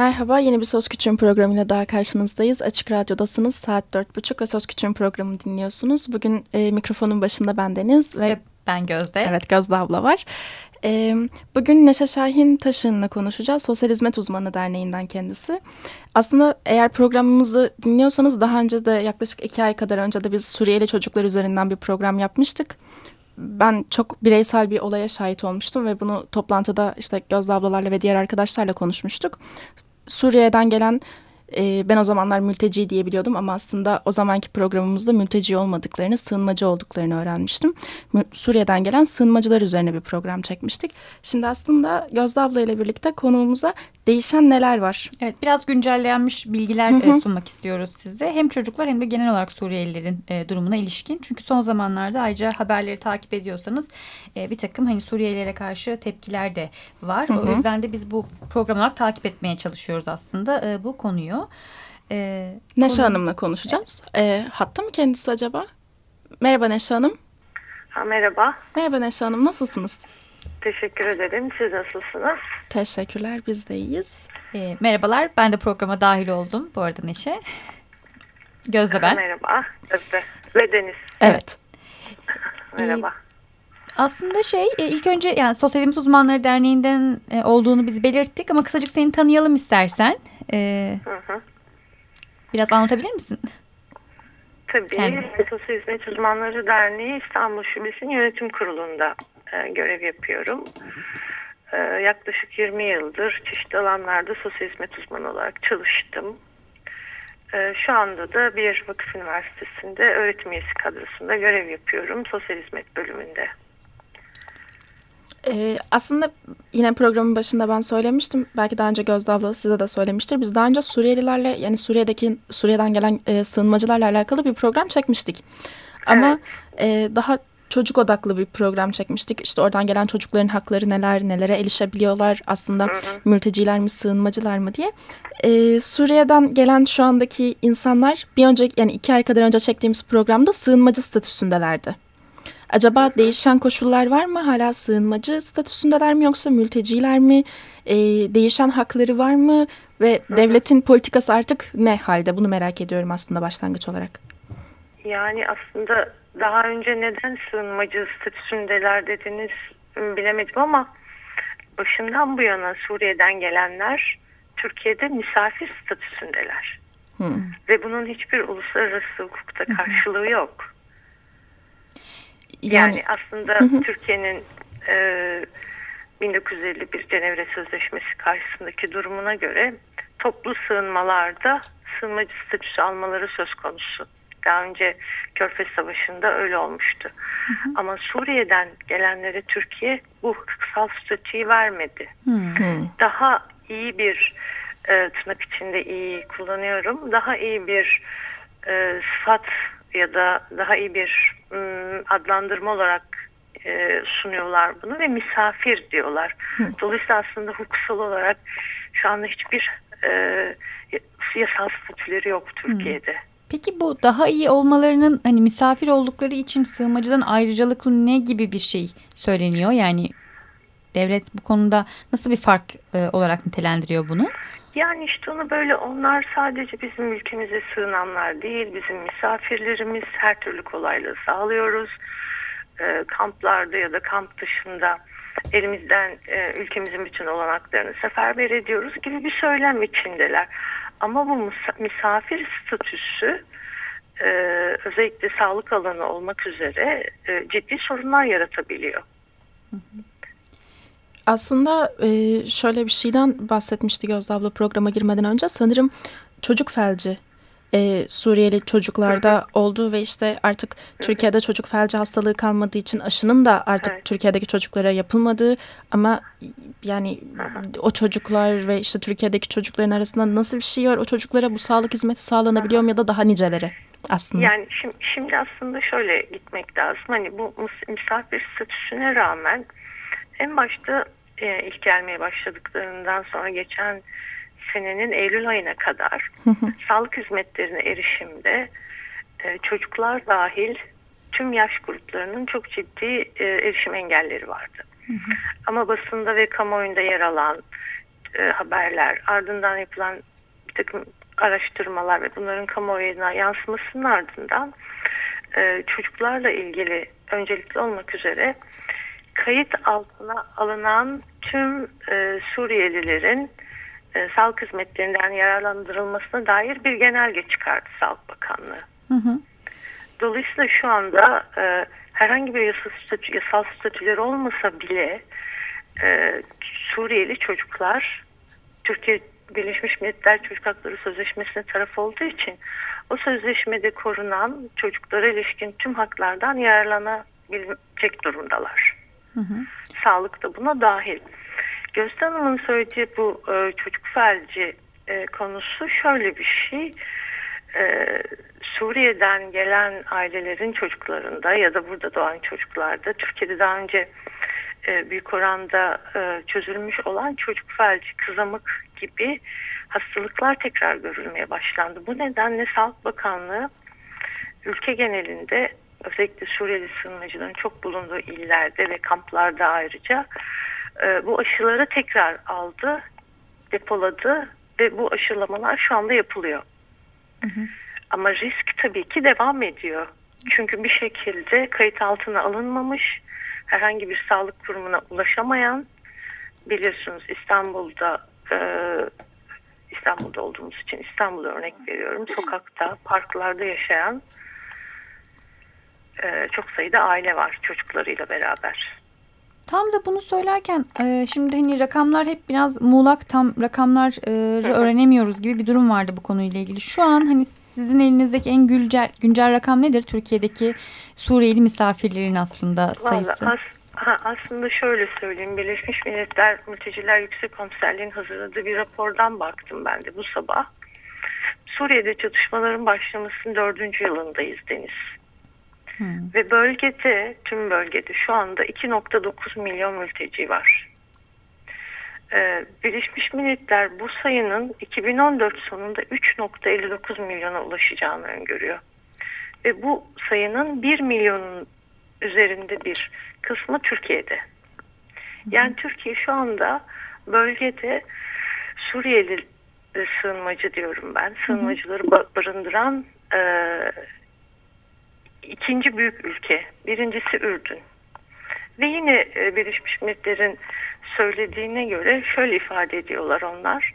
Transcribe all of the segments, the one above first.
Merhaba, yeni bir Söz Küçüğün programıyla daha karşınızdayız. Açık Radyo'dasınız, saat dört buçuk ve Söz Küçüğün programını dinliyorsunuz. Bugün e, mikrofonun başında ben Deniz ve... ve ben Gözde. Evet, Gözde abla var. E, bugün Neşe Şahin Taşın'la konuşacağız. Sosyal Hizmet Uzmanı Derneği'nden kendisi. Aslında eğer programımızı dinliyorsanız daha önce de yaklaşık iki ay kadar önce de biz Suriyeli çocuklar üzerinden bir program yapmıştık ben çok bireysel bir olaya şahit olmuştum ve bunu toplantıda işte Gözde ablalarla ve diğer arkadaşlarla konuşmuştuk. Suriye'den gelen e, ben o zamanlar mülteci diye biliyordum ama aslında o zamanki programımızda mülteci olmadıklarını, sığınmacı olduklarını öğrenmiştim. Suriye'den gelen sığınmacılar üzerine bir program çekmiştik. Şimdi aslında Gözde abla ile birlikte konuğumuza değişen neler var? Evet, biraz güncellenmiş bilgiler hı hı. E, sunmak istiyoruz size. Hem çocuklar hem de genel olarak Suriyelilerin e, durumuna ilişkin. Çünkü son zamanlarda ayrıca haberleri takip ediyorsanız e, bir takım hani Suriyelilere karşı tepkiler de var. Hı hı. O yüzden de biz bu programlar takip etmeye çalışıyoruz aslında e, bu konuyu. Ee, Neşe konu... Hanım'la konuşacağız. Evet. Ee, hatta mı kendisi acaba? Merhaba Neşe Hanım. Ha, merhaba. Merhaba Neşe Hanım. Nasılsınız? Teşekkür ederim. Siz nasılsınız? Teşekkürler. Biz de iyiyiz. Ee, merhabalar. Ben de programa dahil oldum bu arada Neşe. Gözde ben. Merhaba. Gözde. Ve Deniz. Evet. merhaba. Ee, aslında şey e, ilk önce yani Sosyal Hizmet Uzmanları Derneği'nden e, olduğunu biz belirttik ama kısacık seni tanıyalım istersen. Ee, hı hı. Biraz anlatabilir misin? Tabii. Kendin. Sosyal Hizmet Uzmanları Derneği İstanbul Şubesi'nin yönetim kurulunda e, görev yapıyorum. E, yaklaşık 20 yıldır çeşitli alanlarda sosyal hizmet uzmanı olarak çalıştım. E, şu anda da bir vakıf üniversitesinde öğretim üyesi kadrosunda görev yapıyorum. Sosyal hizmet bölümünde. Ee, aslında yine programın başında ben söylemiştim. Belki daha önce Gözde abla size de söylemiştir. Biz daha önce Suriyelilerle yani Suriye'deki Suriye'den gelen e, sığınmacılarla alakalı bir program çekmiştik. Ama evet. e, daha çocuk odaklı bir program çekmiştik. İşte oradan gelen çocukların hakları neler, nelere erişebiliyorlar aslında hı hı. mülteciler mi, sığınmacılar mı diye. Ee, Suriye'den gelen şu andaki insanlar bir önceki yani iki ay kadar önce çektiğimiz programda sığınmacı statüsündelerdi. Acaba değişen koşullar var mı? Hala sığınmacı statüsündeler mi yoksa mülteciler mi? E, değişen hakları var mı? Ve devletin politikası artık ne halde? Bunu merak ediyorum aslında başlangıç olarak. Yani aslında daha önce neden sığınmacı statüsündeler dediniz bilemedim ama başından bu yana Suriye'den gelenler Türkiye'de misafir statüsündeler. Hmm. Ve bunun hiçbir uluslararası hukukta karşılığı yok. Yani, yani aslında Türkiye'nin e, 1951 Cenevre Sözleşmesi karşısındaki durumuna göre toplu sığınmalarda sığınmacı statüsü almaları söz konusu. Daha önce Körfez Savaşı'nda öyle olmuştu. Hı hı. Ama Suriye'den gelenlere Türkiye bu hukuksal statüyü vermedi. Hı hı. Daha iyi bir e, tırnak içinde iyi kullanıyorum. Daha iyi bir e, sıfat ya da daha iyi bir ım, adlandırma olarak e, sunuyorlar bunu ve misafir diyorlar. Hı. Dolayısıyla aslında hukuksal olarak şu anda hiçbir e, yasal statüleri yok Türkiye'de. Hı. Peki bu daha iyi olmalarının hani misafir oldukları için sığınmacıdan ayrıcalıklı ne gibi bir şey söyleniyor? Yani devlet bu konuda nasıl bir fark e, olarak nitelendiriyor bunu? Yani işte onu böyle onlar sadece bizim ülkemize sığınanlar değil, bizim misafirlerimiz her türlü kolaylığı sağlıyoruz. E, kamplarda ya da kamp dışında elimizden e, ülkemizin bütün olanaklarını seferber ediyoruz gibi bir söylem içindeler. Ama bu misafir statüsü e, özellikle sağlık alanı olmak üzere e, ciddi sorunlar yaratabiliyor. Aslında e, şöyle bir şeyden bahsetmişti Gözde abla programa girmeden önce. Sanırım çocuk felci e, Suriyeli çocuklarda olduğu ve işte artık Türkiye'de çocuk felci hastalığı kalmadığı için aşının da artık evet. Türkiye'deki çocuklara yapılmadığı ama yani o çocuklar ve işte Türkiye'deki çocukların arasında nasıl bir şey var? O çocuklara bu sağlık hizmeti sağlanabiliyor mu ya da daha niceleri aslında? Yani şimdi, şimdi aslında şöyle gitmek lazım. Hani bu misafir statüsüne rağmen en başta e, ilk gelmeye başladıklarından sonra geçen senenin Eylül ayına kadar sağlık hizmetlerine erişimde e, çocuklar dahil tüm yaş gruplarının çok ciddi e, erişim engelleri vardı. Ama basında ve kamuoyunda yer alan e, haberler, ardından yapılan bir takım araştırmalar ve bunların kamuoyuna yansımasının ardından e, çocuklarla ilgili öncelikli olmak üzere kayıt altına alınan tüm e, Suriyelilerin e, sağlık hizmetlerinden yararlandırılmasına dair bir genelge çıkardı Sağlık Bakanlığı. Hı hı. Dolayısıyla şu anda e, herhangi bir yasal, statü, yasal statüleri olmasa bile e, Suriyeli çocuklar Türkiye Birleşmiş Milletler Çocuk Hakları Sözleşmesi'ne taraf olduğu için o sözleşmede korunan çocuklara ilişkin tüm haklardan yararlanabilecek durumdalar. Hı hı. Sağlık da buna dahil. Gözde Hanım'ın söylediği bu e, çocuk felci e, konusu şöyle bir şey. E, Suriye'den gelen ailelerin çocuklarında ya da burada doğan çocuklarda Türkiye'de daha önce e, büyük oranda e, çözülmüş olan çocuk felci, kızamık gibi hastalıklar tekrar görülmeye başlandı. Bu nedenle Sağlık Bakanlığı ülke genelinde özellikle Suriyeli sığınmacıların çok bulunduğu illerde ve kamplarda ayrıca e, bu aşıları tekrar aldı, depoladı ve bu aşılamalar şu anda yapılıyor. Hı hı. Ama risk tabii ki devam ediyor. Çünkü bir şekilde kayıt altına alınmamış, herhangi bir sağlık kurumuna ulaşamayan, biliyorsunuz İstanbul'da e, İstanbul'da olduğumuz için İstanbul'a örnek veriyorum. Sokakta, parklarda yaşayan e, çok sayıda aile var çocuklarıyla beraber. Tam da bunu söylerken e, şimdi hani rakamlar hep biraz muğlak tam rakamları öğrenemiyoruz gibi bir durum vardı bu konuyla ilgili. Şu an hani sizin elinizdeki en güncel, güncel rakam nedir Türkiye'deki Suriyeli misafirlerin aslında sayısı? Vallahi as, ha, aslında şöyle söyleyeyim Birleşmiş Milletler Mülteciler Yüksek Komiserliği'nin hazırladığı bir rapordan baktım ben de bu sabah. Suriye'de çatışmaların başlamasının dördüncü yılındayız Deniz. Hmm. Ve bölgede, tüm bölgede şu anda 2.9 milyon mülteci var. Ee, Birleşmiş Milletler bu sayının 2014 sonunda 3.59 milyona ulaşacağını öngörüyor. Ve bu sayının 1 milyonun üzerinde bir kısmı Türkiye'de. Yani Türkiye şu anda bölgede Suriyeli sığınmacı diyorum ben. Sığınmacıları barındıran e, ikinci büyük ülke. Birincisi Ürdün. Ve yine e, Birleşmiş Milletler'in söylediğine göre şöyle ifade ediyorlar onlar.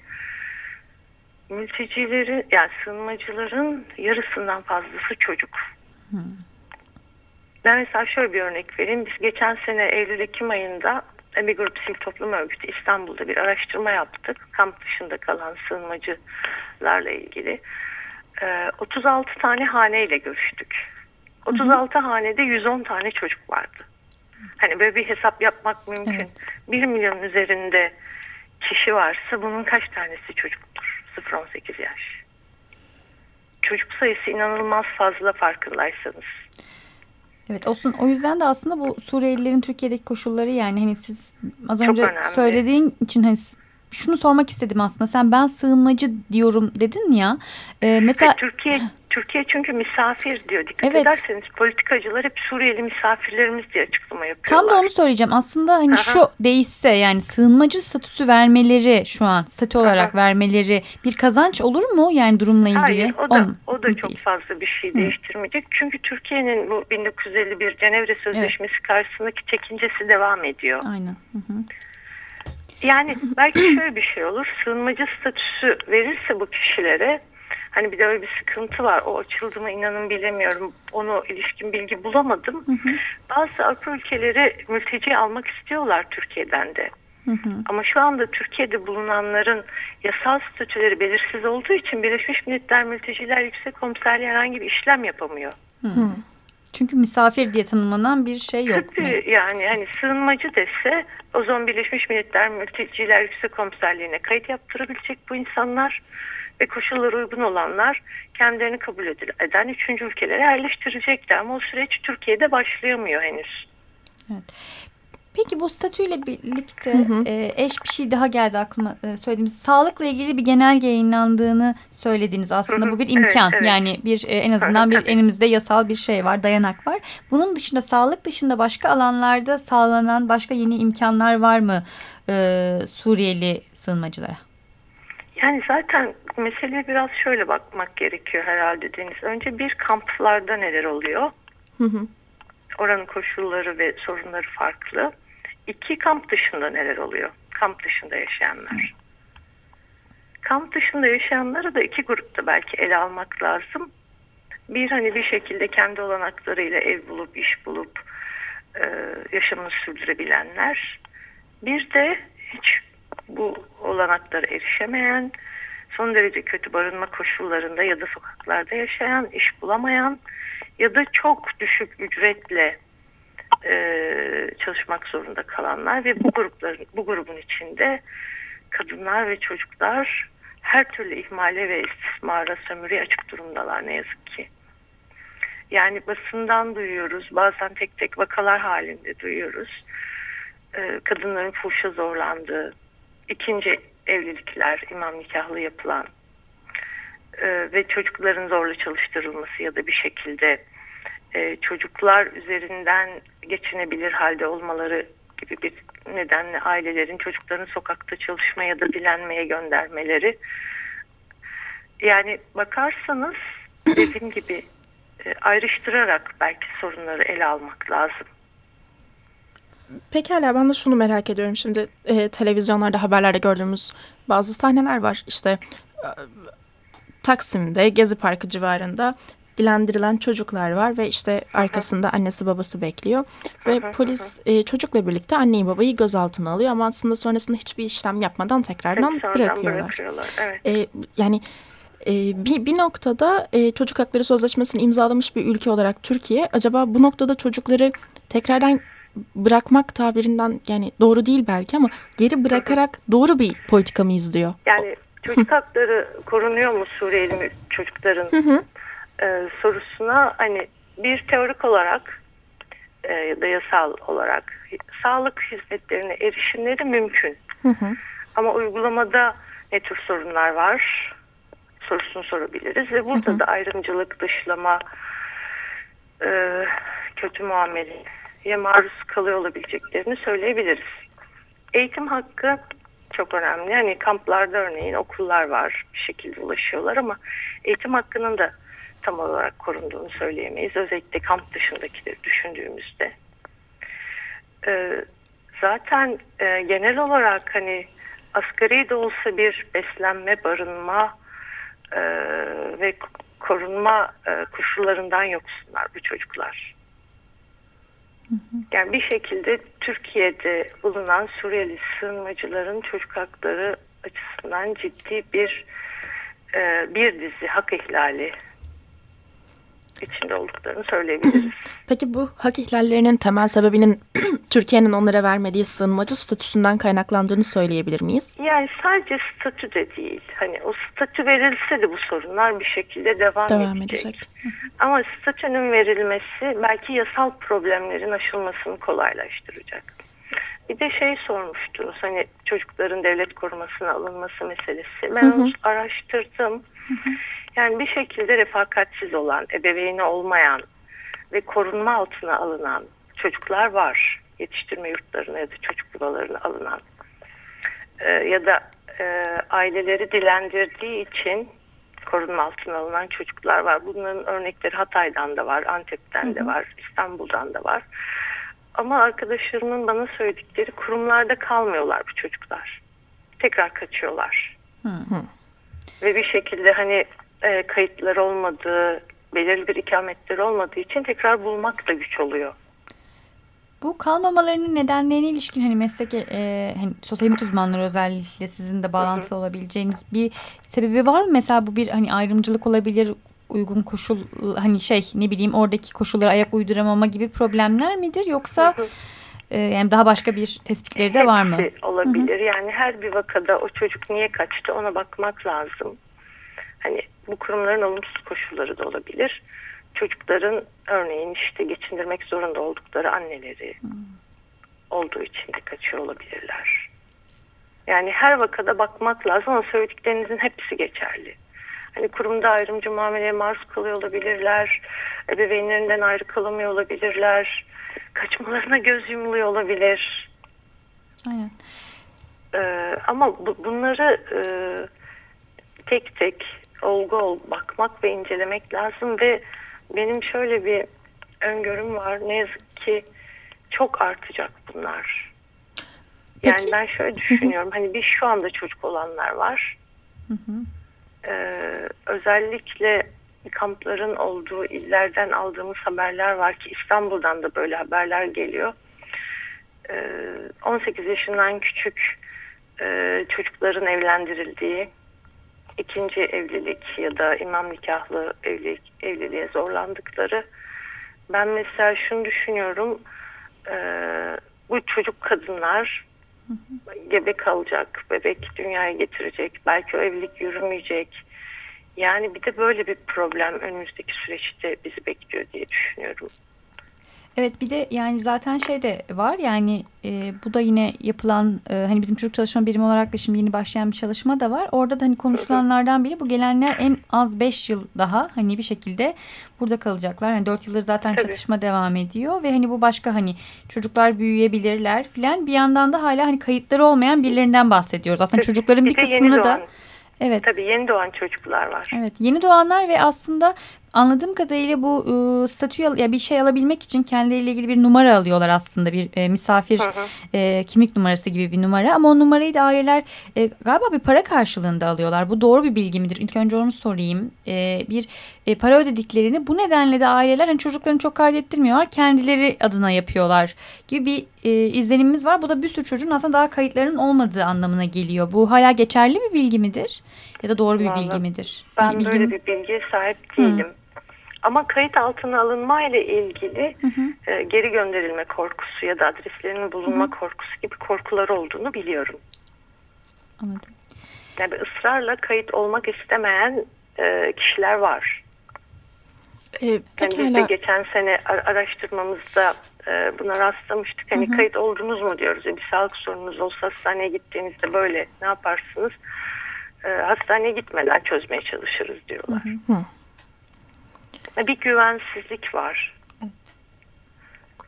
Mültecileri yani sığınmacıların yarısından fazlası çocuk. Hmm. Ben mesela şöyle bir örnek vereyim. Biz geçen sene Eylül-Ekim ayında bir grup sivil toplum örgütü İstanbul'da bir araştırma yaptık. Kamp dışında kalan sığınmacılarla ilgili. 36 e, tane haneyle görüştük. 36 hanede 110 tane çocuk vardı. Hani böyle bir hesap yapmak mümkün. Evet. 1 milyon üzerinde kişi varsa bunun kaç tanesi çocuktur? 0-18 yaş. Çocuk sayısı inanılmaz fazla farkındaysanız. Evet olsun. O yüzden de aslında bu Suriyelilerin Türkiye'deki koşulları yani hani siz az önce söylediğin için hani şunu sormak istedim aslında. Sen ben sığınmacı diyorum dedin ya. E, mesela Türkiye Türkiye çünkü misafir diyor. Dikkat evet. ederseniz politikacılar hep Suriyeli misafirlerimiz diye açıklama yapıyorlar. Tam da onu söyleyeceğim. Aslında hani Aha. şu değişse yani sığınmacı statüsü vermeleri şu an statü olarak Aha. vermeleri bir kazanç olur mu yani durumla ilgili? Hayır o da, o da çok fazla bir şey Hı. değiştirmeyecek. Çünkü Türkiye'nin bu 1951 Cenevre Sözleşmesi evet. karşısındaki çekincesi devam ediyor. Aynen. Hı hı. Yani belki şöyle bir şey olur. Sığınmacı statüsü verirse bu kişilere hani bir de öyle bir sıkıntı var. O açıldı mı inanın bilemiyorum. Onu ilişkin bilgi bulamadım. Hı hı. Bazı Avrupa ülkeleri mülteci almak istiyorlar Türkiye'den de. Hı hı. Ama şu anda Türkiye'de bulunanların yasal statüleri belirsiz olduğu için Birleşmiş Milletler Mülteciler Yüksek Komiserliği herhangi bir işlem yapamıyor. Hı. Hı. Çünkü misafir diye tanımlanan bir şey yok. Tabii yani hani sığınmacı dese o zaman Birleşmiş Milletler Mülteciler Yüksek Komiserliğine kayıt yaptırabilecek bu insanlar ve koşulları uygun olanlar kendilerini kabul eden üçüncü ülkelere yerleştirecekler. Ama o süreç Türkiye'de başlayamıyor henüz. Evet. Peki bu statüyle birlikte hı hı. E, eş bir şey daha geldi aklıma e, söylediğimiz sağlıkla ilgili bir genelge yayınlandığını söylediniz aslında hı hı. bu bir imkan evet, evet. yani bir e, en azından bir elimizde yasal bir şey var dayanak var. Bunun dışında sağlık dışında başka alanlarda sağlanan başka yeni imkanlar var mı e, Suriyeli sığınmacılara? Yani zaten meseleye biraz şöyle bakmak gerekiyor herhalde Deniz. Önce bir kamplarda neler oluyor? Hı hı. Oranın koşulları ve sorunları farklı. İki kamp dışında neler oluyor? Kamp dışında yaşayanlar. Kamp dışında yaşayanları da iki grupta belki ele almak lazım. Bir hani bir şekilde kendi olanaklarıyla ev bulup iş bulup e, yaşamını sürdürebilenler. Bir de hiç bu olanaklara erişemeyen, son derece kötü barınma koşullarında ya da sokaklarda yaşayan, iş bulamayan ya da çok düşük ücretle e, çalışmak zorunda kalanlar ve bu grupların bu grubun içinde kadınlar ve çocuklar her türlü ihmale ve istismara, sömürüye açık durumdalar ne yazık ki. Yani basından duyuyoruz, bazen tek tek vakalar halinde duyuyoruz. Ee, kadınların fuhşa zorlandığı, ikinci evlilikler, imam nikahlı yapılan e, ve çocukların zorla çalıştırılması ya da bir şekilde e, çocuklar üzerinden geçinebilir halde olmaları gibi bir nedenle ailelerin çocukların sokakta çalışma ya da dilenmeye göndermeleri. Yani bakarsanız dediğim gibi e, ayrıştırarak belki sorunları ele almak lazım. Pekala ben de şunu merak ediyorum. Şimdi e, televizyonlarda haberlerde gördüğümüz bazı sahneler var. İşte e, Taksim'de Gezi Parkı civarında dilendirilen çocuklar var ve işte arkasında annesi babası bekliyor ve polis e, çocukla birlikte anneyi babayı gözaltına alıyor ama aslında sonrasında hiçbir işlem yapmadan tekrardan bırakıyorlar. bırakıyorlar. Evet. E, yani e, bir, bir noktada e, çocuk hakları sözleşmesini imzalamış bir ülke olarak Türkiye acaba bu noktada çocukları tekrardan bırakmak tabirinden yani doğru değil belki ama geri bırakarak doğru bir politika mı izliyor? Yani çocuk hakları korunuyor mu Suriyeli çocukların hı hı. E, sorusuna hani bir teorik olarak e, ya da yasal olarak sağlık hizmetlerine erişimleri mümkün. Hı hı. Ama uygulamada ne tür sorunlar var sorusunu sorabiliriz ve burada hı hı. da ayrımcılık, dışlama, e, kötü muameleye maruz kalıyor olabileceklerini söyleyebiliriz. Eğitim hakkı çok önemli. Yani kamplarda örneğin okullar var bir şekilde ulaşıyorlar ama eğitim hakkının da tam olarak korunduğunu söyleyemeyiz. Özellikle kamp dışındakileri düşündüğümüzde. Ee, zaten e, genel olarak hani asgari de olsa bir beslenme, barınma e, ve korunma e, koşullarından yoksunlar bu çocuklar. Yani bir şekilde Türkiye'de bulunan Suriyeli sığınmacıların çocuk hakları açısından ciddi bir e, bir dizi hak ihlali içinde olduklarını söyleyebiliriz. Peki bu hak ihlallerinin temel sebebinin Türkiye'nin onlara vermediği sığınmacı statüsünden kaynaklandığını söyleyebilir miyiz? Yani sadece statü de değil. Hani o statü verilse de bu sorunlar bir şekilde devam, devam edecek. edecek. Ama statünün verilmesi belki yasal problemlerin aşılmasını kolaylaştıracak. Bir de şey sormuştunuz hani çocukların devlet korumasına alınması meselesi. Ben hı hı. onu araştırdım. Hı hı. Yani bir şekilde refakatsiz olan, ebeveyni olmayan ve korunma altına alınan çocuklar var. Yetiştirme yurtlarına ya da çocuk yuvalarına alınan. Ee, ya da e, aileleri dilendirdiği için korunma altına alınan çocuklar var. Bunların örnekleri Hatay'dan da var, Antep'ten de var, İstanbul'dan da var. Ama arkadaşlarımın bana söyledikleri kurumlarda kalmıyorlar bu çocuklar. Tekrar kaçıyorlar. Hı hı. Ve bir şekilde hani e, kayıtları olmadığı, belirli bir ikametleri olmadığı için tekrar bulmak da güç oluyor. Bu kalmamalarının nedenlerine ilişkin hani meslek e, hani sosyal hizmet uzmanları özellikle sizin de bağlantısı olabileceğiniz bir sebebi var mı? Mesela bu bir hani ayrımcılık olabilir, uygun koşul hani şey ne bileyim oradaki koşullara ayak uyduramama gibi problemler midir yoksa E, yani daha başka bir tespitleri de var mı? olabilir. Hı hı. Yani her bir vakada o çocuk niye kaçtı ona bakmak lazım. Hani bu kurumların olumsuz koşulları da olabilir. Çocukların örneğin işte geçindirmek zorunda oldukları anneleri hmm. olduğu için de kaçıyor olabilirler. Yani her vakada bakmak lazım ama söylediklerinizin hepsi geçerli. Hani kurumda ayrımcı muameleye maruz kalıyor olabilirler. Ebeveynlerinden ayrı kalamıyor olabilirler. Kaçmalarına göz yumuluyor olabilir. Aynen. Ee, ama bu, bunları e, tek tek olgu ol bakmak ve incelemek lazım ve benim şöyle bir öngörüm var. Ne yazık ki çok artacak bunlar. Yani Peki. ben şöyle düşünüyorum. hani bir şu anda çocuk olanlar var. Ee, özellikle kampların olduğu illerden aldığımız haberler var ki İstanbul'dan da böyle haberler geliyor. Ee, 18 yaşından küçük e, çocukların evlendirildiği, ikinci evlilik ya da imam nikahlı evlilik, evliliğe zorlandıkları. Ben mesela şunu düşünüyorum. e, bu çocuk kadınlar gebe kalacak, bebek dünyaya getirecek, belki o evlilik yürümeyecek. Yani bir de böyle bir problem önümüzdeki süreçte bizi bekliyor diye düşünüyorum. Evet bir de yani zaten şey de var yani e, bu da yine yapılan e, hani bizim çocuk çalışma birimi olarak da şimdi yeni başlayan bir çalışma da var. Orada da hani konuşulanlardan biri bu gelenler en az 5 yıl daha hani bir şekilde burada kalacaklar. Yani 4 yıldır zaten Tabii. çatışma devam ediyor ve hani bu başka hani çocuklar büyüyebilirler filan bir yandan da hala hani kayıtları olmayan birilerinden bahsediyoruz. Aslında Tabii. çocukların bir, Bir kısmını da evet Tabii yeni doğan çocuklar var. Evet yeni doğanlar ve aslında anladığım kadarıyla bu e, statüyü al- ya bir şey alabilmek için kendileriyle ilgili bir numara alıyorlar aslında bir e, misafir Hı hı. e, kimlik numarası gibi bir numara ama o numarayı da aileler e, galiba bir para karşılığında alıyorlar. Bu doğru bir bilgi midir? İlk önce onu sorayım. E, bir e, para ödediklerini bu nedenle de aileler hani çocuklarını çok kaydettirmiyorlar. Kendileri adına yapıyorlar gibi bir e, izlenimimiz var. Bu da bir sürü çocuğun aslında daha kayıtlarının olmadığı anlamına geliyor. Bu hala geçerli bir bilgi midir? Ya da doğru bir Vallahi bilgi midir? Ben Bir böyle bir bilgiye sahip değilim. Ama kayıt altına alınma ile ilgili e, geri gönderilme korkusu ya da adreslerinin bulunma korkusu gibi korkular olduğunu biliyorum. Anladım. Yani ısrarla kayıt olmak istemeyen e, kişiler var. E, Yani biz de geçen sene ar- araştırmamızda e, buna rastlamıştık. Hani kayıt oldunuz mu diyoruz. E, bir sağlık sorununuz olsa hastaneye gittiğinizde böyle ne yaparsınız? E, hastaneye gitmeden çözmeye çalışırız diyorlar. Hı. E, Bir güvensizlik var.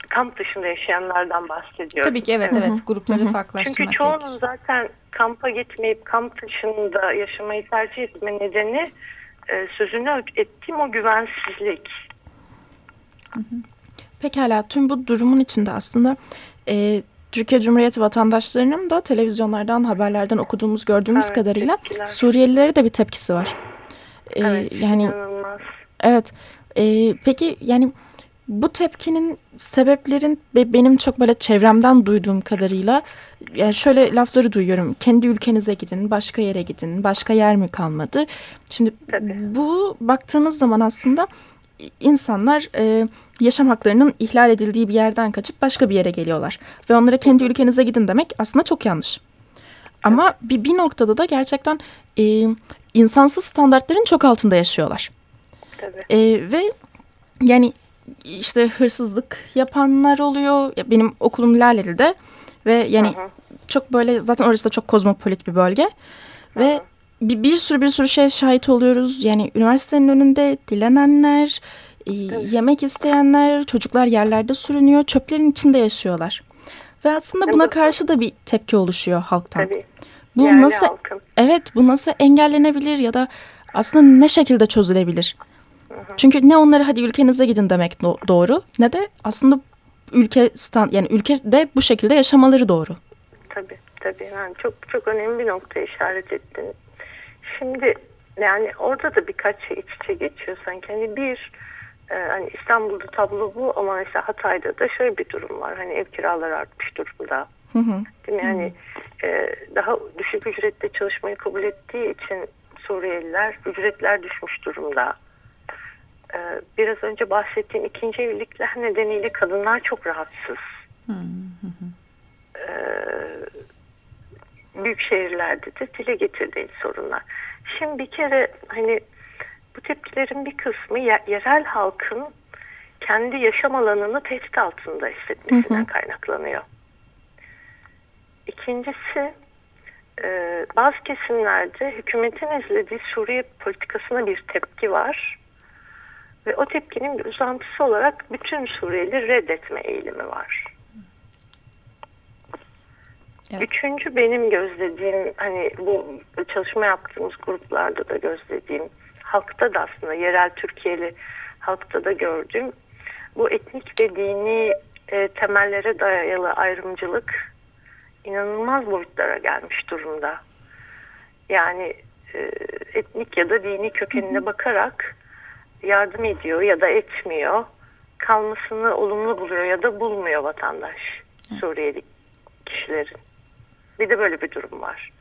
Kamp dışında yaşayanlardan bahsediyorum. Tabii ki evet evet, grupları farklılaştırmak Çünkü çoğunun gerekir. zaten kampa gitmeyip kamp dışında yaşamayı tercih etme nedeni e, sözünü ettiğim o güvensizlik. Pekala tüm bu durumun içinde aslında e, Türkiye Cumhuriyeti vatandaşlarının da televizyonlardan, haberlerden okuduğumuz, gördüğümüz Evet, kadarıyla tepkiler. Suriyelilere de bir tepkisi var. E, Evet, yani inanılmaz. evet. E, peki yani bu tepkinin sebeplerin benim çok böyle çevremden duyduğum kadarıyla yani şöyle lafları duyuyorum. Kendi ülkenize gidin, başka yere gidin, başka yer mi kalmadı? Şimdi Tabii. bu baktığınız zaman aslında insanlar e, yaşam haklarının ihlal edildiği bir yerden kaçıp başka bir yere geliyorlar. Ve onlara kendi ülkenize gidin demek aslında çok yanlış. Ama bir, bir noktada da gerçekten e, insansız standartların çok altında yaşıyorlar. Tabii. E, ve yani işte hırsızlık yapanlar oluyor. Ya Benim okulum Laleli'de ve yani hı. çok böyle zaten orası da çok kozmopolit bir bölge. Ve bir, bir sürü bir sürü şey şahit oluyoruz. Yani üniversitenin önünde dilenenler, e, yemek isteyenler, çocuklar yerlerde sürünüyor, çöplerin içinde yaşıyorlar. Ve aslında buna karşı da bir tepki oluşuyor halktan. Tabii. Bu Yerli nasıl halkın. Evet, bu nasıl engellenebilir ya da aslında ne şekilde çözülebilir? Çünkü ne onlara hadi ülkenize gidin demek do- doğru ne de aslında ülke stand yani ülkede bu şekilde yaşamaları doğru. Tabii tabii. Yani çok çok önemli bir noktaya işaret ettin. Şimdi yani orada da birkaç şey iç içe geçiyor sanki. Hani bir e, hani İstanbul'da tablo bu ama mesela Hatay'da da şöyle bir durum var. Hani ev kiraları artmış durumda. Hı hı. Değil mi? Yani e, daha düşük ücretle çalışmayı kabul ettiği için Suriyeliler ücretler düşmüş durumda. E, biraz önce bahsettiğim ikinci evlilikler nedeniyle kadınlar çok rahatsız. E, büyük şehirlerde de dile getirdiği sorunlar. Şimdi bir kere hani bu tepkilerin bir kısmı ye- yerel halkın kendi yaşam alanını tehdit altında hissetmesinden kaynaklanıyor. İkincisi e, bazı kesimlerde hükümetin izlediği Suriye politikasına bir tepki var. Ve o tepkinin bir uzantısı olarak bütün Suriyeli reddetme eğilimi var. Evet. Üçüncü benim gözlediğim hani bu çalışma yaptığımız gruplarda da gözlediğim halkta da aslında yerel Türkiye'li halkta da gördüğüm bu etnik ve dini e, temellere dayalı ayrımcılık inanılmaz boyutlara gelmiş durumda. Yani e, etnik ya da dini kökenine bakarak yardım ediyor ya da etmiyor. Kalmasını olumlu buluyor ya da bulmuyor vatandaş Suriyeli kişilerin. Bir de böyle bir durum var.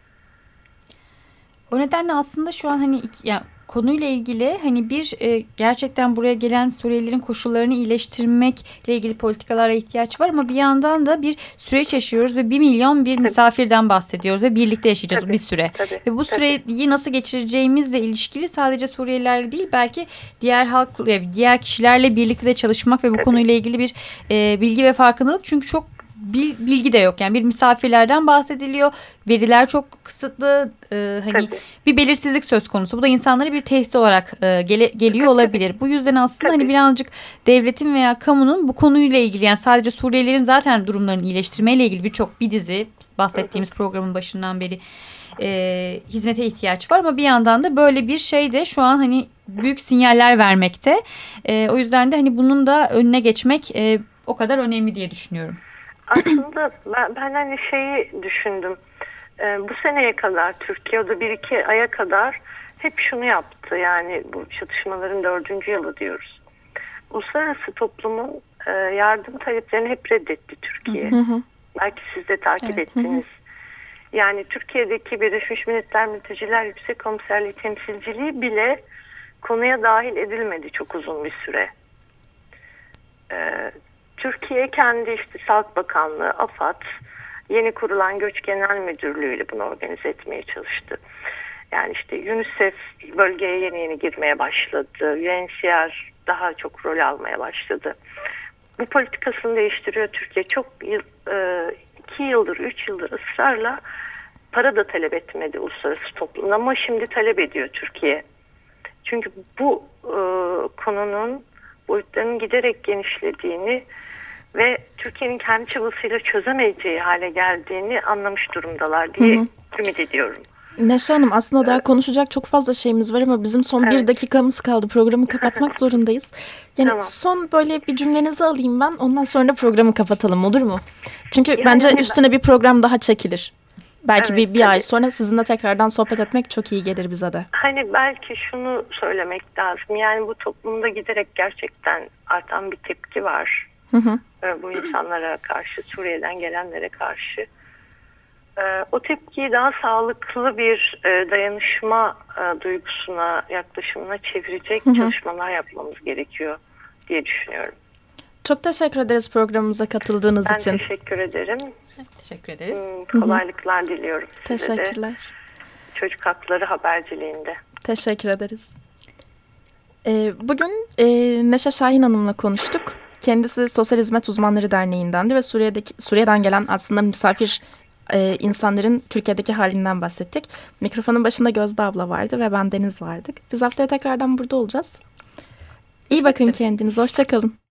O nedenle aslında şu an hani iki, ya konuyla ilgili hani bir e, gerçekten buraya gelen Suriyelilerin koşullarını iyileştirmekle ilgili politikalara ihtiyaç var ama bir yandan da bir süreç yaşıyoruz ve bir milyon bir misafirden bahsediyoruz ve birlikte yaşayacağız tabii, bir süre. Tabii, ve bu tabii. süreyi nasıl geçireceğimizle ilişkili sadece Suriyelilerle değil belki diğer halk diğer kişilerle birlikte de çalışmak ve bu tabii. konuyla ilgili bir e, bilgi ve farkındalık çünkü çok bilgi de yok. Yani bir misafirlerden bahsediliyor. Veriler çok kısıtlı. E, hani Tabii. bir belirsizlik söz konusu. Bu da insanlara bir tehdit olarak e, gele, geliyor olabilir. Bu yüzden aslında hani Tabii. hani birazcık devletin veya kamunun bu konuyla ilgili yani sadece Suriyelilerin zaten durumlarını iyileştirmeyle ilgili birçok bir dizi bahsettiğimiz programın başından beri e, hizmete ihtiyaç var ama bir yandan da böyle bir şey de şu an hani büyük sinyaller vermekte. E, o yüzden de hani bunun da önüne geçmek e, o kadar önemli diye düşünüyorum aslında ben, ben hani şeyi düşündüm. Ee, bu seneye kadar Türkiye'de bir iki aya kadar hep şunu yaptı. Yani bu çatışmaların dördüncü yılı diyoruz. Uluslararası toplumun e, yardım taleplerini hep reddetti Türkiye. Hı hı. Belki siz de takip evet, ettiniz. Hı hı. Yani Türkiye'deki Birleşmiş Milletler Mülteciler Yüksek Komiserliği temsilciliği bile konuya dahil edilmedi çok uzun bir süre. Ee, Türkiye kendi işte Sağlık Bakanlığı, AFAD, yeni kurulan Göç Genel Müdürlüğü ile bunu organize etmeye çalıştı. Yani işte UNICEF bölgeye yeni yeni girmeye başladı. UNHCR daha çok rol almaya başladı. Bu politikasını değiştiriyor Türkiye. Çok yıl, e, iki yıldır, üç yıldır ısrarla para da talep etmedi uluslararası toplumda ama şimdi talep ediyor Türkiye. Çünkü bu e, konunun boyutlarının giderek genişlediğini ve Türkiye'nin kendi çabasıyla çözemeyeceği hale geldiğini anlamış durumdalar diye hı hı. ümit ediyorum. Neşe Hanım aslında evet. daha konuşacak çok fazla şeyimiz var ama bizim son evet. bir dakikamız kaldı. Programı kapatmak zorundayız. Yani tamam. son böyle bir cümlenizi alayım ben ondan sonra programı kapatalım olur mu? Çünkü yani bence hani üstüne ben... bir program daha çekilir. Belki evet, bir, bir ay sonra sizinle tekrardan sohbet etmek çok iyi gelir bize de. Hani belki şunu söylemek lazım. Yani bu toplumda giderek gerçekten artan bir tepki var. Hı hı. E, bu insanlara karşı, Suriye'den gelenlere karşı. E, o tepkiyi daha sağlıklı bir e, dayanışma duygusuna, yaklaşımına çevirecek hı hı. çalışmalar yapmamız gerekiyor diye düşünüyorum. Çok teşekkür ederiz programımıza katıldığınız ben için. Ben teşekkür ederim. Teşekkür ederiz. Hmm, kolaylıklar Hı -hı. diliyorum size Teşekkürler. De. Çocuk hakları haberciliğinde. Teşekkür ederiz. bugün Neşe Şahin Hanım'la konuştuk. Kendisi Sosyal Hizmet Uzmanları Derneği'ndendi ve Suriye'deki Suriye'den gelen aslında misafir e, insanların Türkiye'deki halinden bahsettik. Mikrofonun başında Gözde abla vardı ve ben Deniz vardık. Biz haftaya tekrardan burada olacağız. İyi bakın kendinize. Hoşçakalın.